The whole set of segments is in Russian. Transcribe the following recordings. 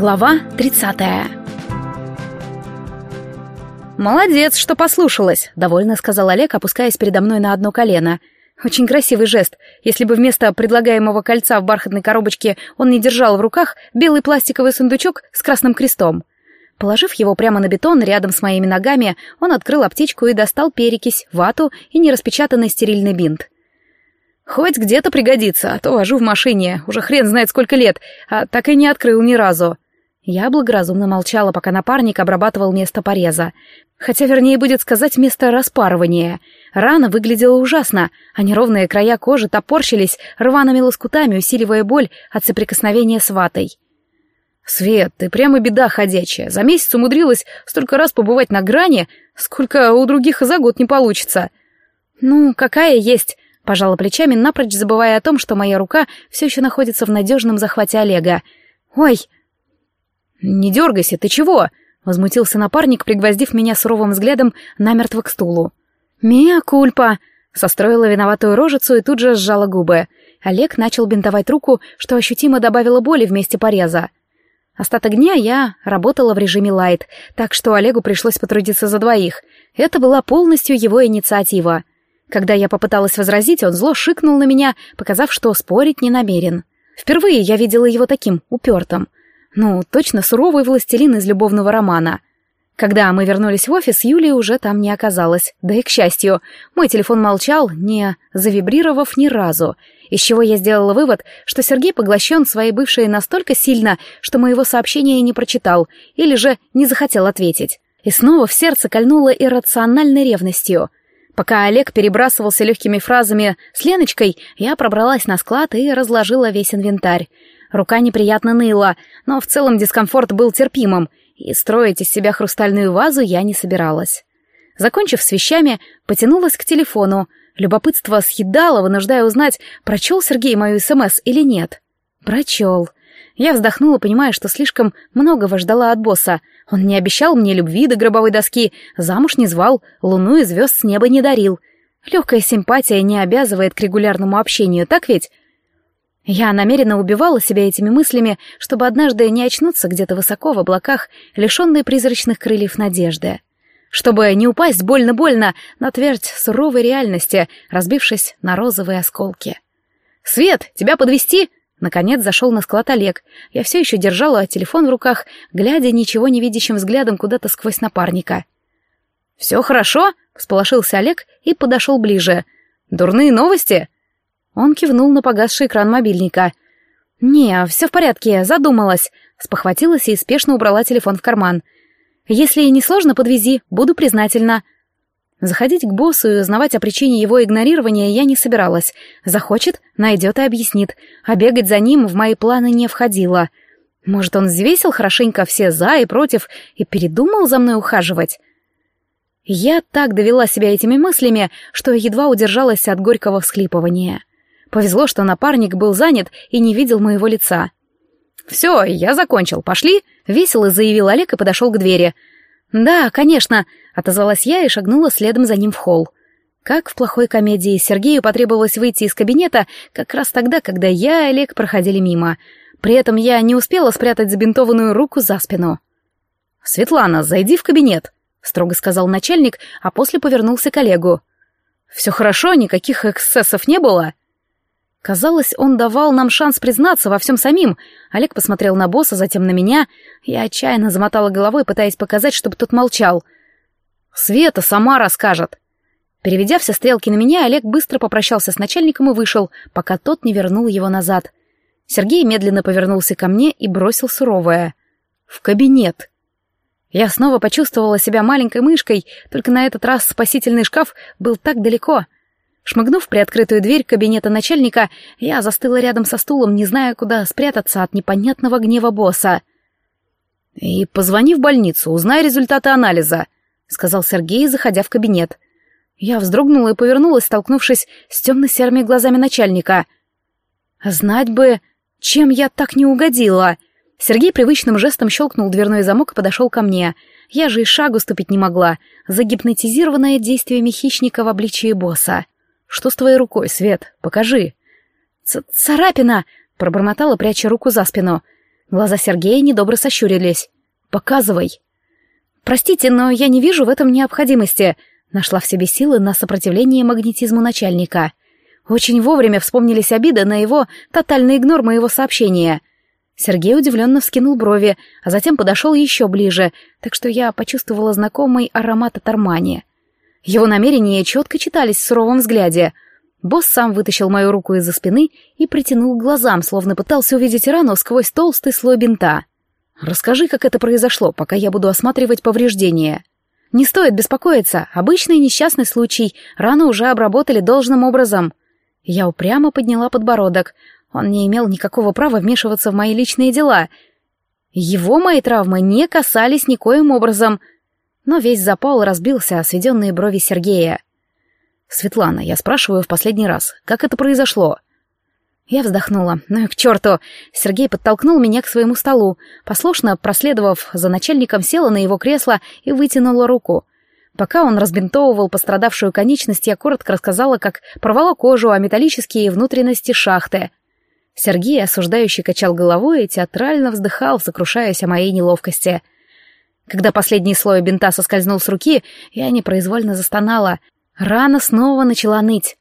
Глава 30 «Молодец, что послушалась», — довольно сказал Олег, опускаясь передо мной на одно колено. Очень красивый жест. Если бы вместо предлагаемого кольца в бархатной коробочке он не держал в руках белый пластиковый сундучок с красным крестом. Положив его прямо на бетон рядом с моими ногами, он открыл аптечку и достал перекись, вату и нераспечатанный стерильный бинт. Хоть где-то пригодится, а то вожу в машине, уже хрен знает сколько лет, а так и не открыл ни разу. Я благоразумно молчала, пока напарник обрабатывал место пореза. Хотя, вернее, будет сказать, место распарывания. Рана выглядела ужасно, а неровные края кожи топорщились рваными лоскутами, усиливая боль от соприкосновения с ватой. «Свет, ты прямо беда ходячая. За месяц умудрилась столько раз побывать на грани, сколько у других за год не получится». «Ну, какая есть. Пожала плечами, напрочь забывая о том, что моя рука все еще находится в надежном захвате Олега. «Ой!» «Не дергайся, ты чего?» — возмутился напарник, пригвоздив меня суровым взглядом намертво к стулу. «Мия кульпа!» — состроила виноватую рожицу и тут же сжала губы. Олег начал бинтовать руку, что ощутимо добавило боли вместе пореза. Остаток дня я работала в режиме лайт, так что Олегу пришлось потрудиться за двоих. Это была полностью его инициатива. Когда я попыталась возразить, он зло шикнул на меня, показав, что спорить не намерен. Впервые я видела его таким, упертым. Ну, точно суровый властелин из любовного романа. Когда мы вернулись в офис, Юлии уже там не оказалось. Да и к счастью, мой телефон молчал, не завибрировав ни разу, из чего я сделала вывод, что Сергей поглощен своей бывшей настолько сильно, что моего сообщения не прочитал или же не захотел ответить. И снова в сердце кольнуло иррациональной ревностью — Пока Олег перебрасывался легкими фразами с Леночкой, я пробралась на склад и разложила весь инвентарь. Рука неприятно ныла, но в целом дискомфорт был терпимым, и строить из себя хрустальную вазу я не собиралась. Закончив с вещами, потянулась к телефону. Любопытство съедало, вынуждая узнать, прочел Сергей мою СМС или нет. Прочел. Я вздохнула, понимая, что слишком многого ждала от босса. Он не обещал мне любви до гробовой доски, замуж не звал, луну и звезд с неба не дарил. Легкая симпатия не обязывает к регулярному общению, так ведь? Я намеренно убивала себя этими мыслями, чтобы однажды не очнуться где-то высоко в облаках, лишенной призрачных крыльев надежды. Чтобы не упасть больно-больно на твердь суровой реальности, разбившись на розовые осколки. «Свет, тебя подвести? Наконец зашел на склад Олег. Я все еще держала телефон в руках, глядя ничего не видящим взглядом куда-то сквозь напарника. «Все хорошо?» — всполошился Олег и подошел ближе. «Дурные новости?» Он кивнул на погасший экран мобильника. «Не, все в порядке, задумалась», — спохватилась и спешно убрала телефон в карман. «Если не сложно, подвези, буду признательна». Заходить к боссу и узнавать о причине его игнорирования я не собиралась. Захочет, найдет и объяснит. А бегать за ним в мои планы не входило. Может, он взвесил хорошенько все «за» и «против» и передумал за мной ухаживать? Я так довела себя этими мыслями, что едва удержалась от горького всхлипывания. Повезло, что напарник был занят и не видел моего лица. «Все, я закончил, пошли?» — весело заявил Олег и подошел к двери. «Да, конечно», — отозвалась я и шагнула следом за ним в холл. Как в плохой комедии, Сергею потребовалось выйти из кабинета как раз тогда, когда я и Олег проходили мимо. При этом я не успела спрятать забинтованную руку за спину. «Светлана, зайди в кабинет», — строго сказал начальник, а после повернулся к Олегу. «Все хорошо, никаких эксцессов не было?» Казалось, он давал нам шанс признаться во всем самим. Олег посмотрел на босса, затем на меня. Я отчаянно замотала головой, пытаясь показать, чтобы тот молчал. «Света сама расскажет». Переведя все стрелки на меня, Олег быстро попрощался с начальником и вышел, пока тот не вернул его назад. Сергей медленно повернулся ко мне и бросил суровое. «В кабинет». Я снова почувствовала себя маленькой мышкой, только на этот раз спасительный шкаф был так далеко — Шмыгнув приоткрытую дверь кабинета начальника, я застыла рядом со стулом, не зная, куда спрятаться от непонятного гнева босса. «И позвони в больницу, узнай результаты анализа», — сказал Сергей, заходя в кабинет. Я вздрогнула и повернулась, столкнувшись с темно-серыми глазами начальника. «Знать бы, чем я так не угодила!» Сергей привычным жестом щелкнул дверной замок и подошел ко мне. Я же и шагу ступить не могла, загипнотизированная действиями хищника в обличии босса. «Что с твоей рукой, Свет? Покажи». Ц «Царапина!» — пробормотала, пряча руку за спину. Глаза Сергея недобро сощурились. «Показывай». «Простите, но я не вижу в этом необходимости», — нашла в себе силы на сопротивление магнетизму начальника. Очень вовремя вспомнились обиды на его тотальный игнор моего сообщения. Сергей удивленно вскинул брови, а затем подошел еще ближе, так что я почувствовала знакомый аромат от Армани. Его намерения четко читались в суровом взгляде. Босс сам вытащил мою руку из-за спины и притянул к глазам, словно пытался увидеть рану сквозь толстый слой бинта. «Расскажи, как это произошло, пока я буду осматривать повреждения». «Не стоит беспокоиться. Обычный несчастный случай. Рану уже обработали должным образом». Я упрямо подняла подбородок. Он не имел никакого права вмешиваться в мои личные дела. Его мои травмы не касались никоим образом. Но весь запал разбился о сведенные брови Сергея. «Светлана, я спрашиваю в последний раз, как это произошло?» Я вздохнула. Ну и к черту! Сергей подтолкнул меня к своему столу. Послушно, проследовав за начальником, села на его кресло и вытянула руку. Пока он разбинтовывал пострадавшую конечность, я коротко рассказала, как порвала кожу, о металлические внутренности шахты. Сергей, осуждающий, качал головой и театрально вздыхал, сокрушаясь о моей неловкости. Когда последний слой бинта соскользнул с руки, я непроизвольно застонала. Рана снова начала ныть.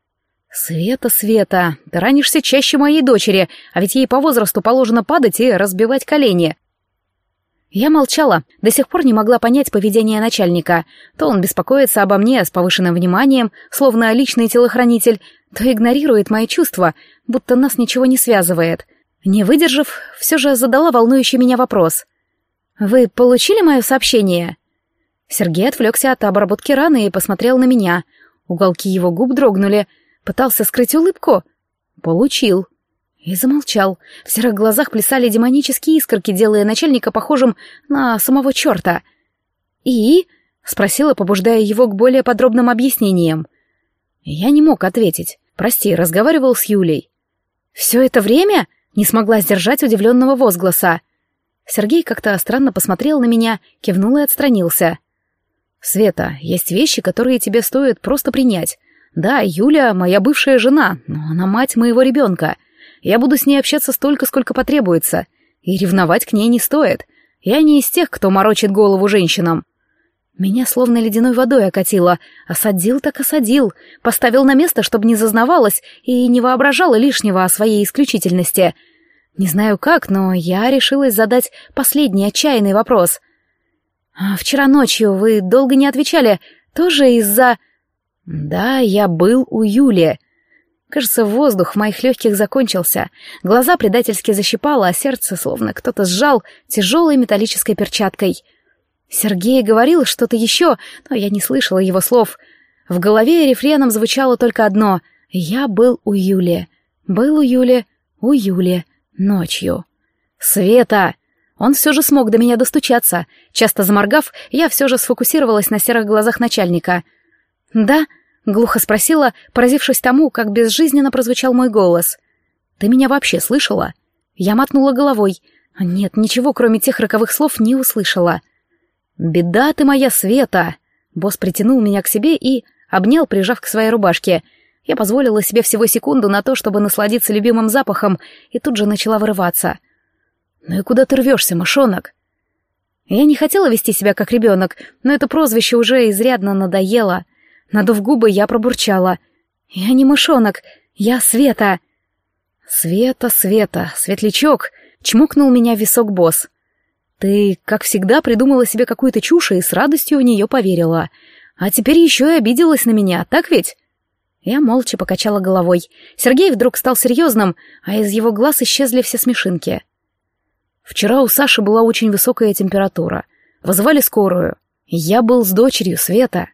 «Света, Света, ты ранишься чаще моей дочери, а ведь ей по возрасту положено падать и разбивать колени». Я молчала, до сих пор не могла понять поведение начальника. То он беспокоится обо мне с повышенным вниманием, словно личный телохранитель, то игнорирует мои чувства, будто нас ничего не связывает. Не выдержав, все же задала волнующий меня вопрос. «Вы получили мое сообщение?» Сергей отвлекся от обработки раны и посмотрел на меня. Уголки его губ дрогнули. Пытался скрыть улыбку. «Получил». И замолчал. В серых глазах плясали демонические искорки, делая начальника похожим на самого черта. «И?» — спросила, побуждая его к более подробным объяснениям. Я не мог ответить. Прости, разговаривал с Юлей. Все это время не смогла сдержать удивленного возгласа. Сергей как-то странно посмотрел на меня, кивнул и отстранился. «Света, есть вещи, которые тебе стоит просто принять. Да, Юля — моя бывшая жена, но она мать моего ребенка. Я буду с ней общаться столько, сколько потребуется. И ревновать к ней не стоит. Я не из тех, кто морочит голову женщинам. Меня словно ледяной водой окатило. Осадил так осадил. Поставил на место, чтобы не зазнавалась и не воображала лишнего о своей исключительности. Не знаю как, но я решилась задать последний отчаянный вопрос. «А вчера ночью вы долго не отвечали, тоже из-за...» «Да, я был у Юли». Кажется, воздух в моих легких закончился. Глаза предательски защипало, а сердце словно кто-то сжал тяжелой металлической перчаткой — Сергей говорил что-то еще, но я не слышала его слов. В голове рефреном звучало только одно «Я был у Юли». Был у Юли, у Юли, ночью. «Света!» Он все же смог до меня достучаться. Часто заморгав, я все же сфокусировалась на серых глазах начальника. «Да?» — глухо спросила, поразившись тому, как безжизненно прозвучал мой голос. «Ты меня вообще слышала?» Я мотнула головой. Нет, ничего, кроме тех роковых слов, не услышала. «Беда ты моя, Света!» Босс притянул меня к себе и обнял, прижав к своей рубашке. Я позволила себе всего секунду на то, чтобы насладиться любимым запахом, и тут же начала вырываться. «Ну и куда ты рвешься, мышонок?» Я не хотела вести себя как ребенок, но это прозвище уже изрядно надоело. Надув губы, я пробурчала. «Я не мышонок, я Света!» «Света, Света, светлячок!» — чмокнул меня в висок босс. Ты, как всегда, придумала себе какую-то чушь и с радостью в нее поверила. А теперь еще и обиделась на меня, так ведь?» Я молча покачала головой. Сергей вдруг стал серьезным, а из его глаз исчезли все смешинки. Вчера у Саши была очень высокая температура. Вызвали скорую. Я был с дочерью Света.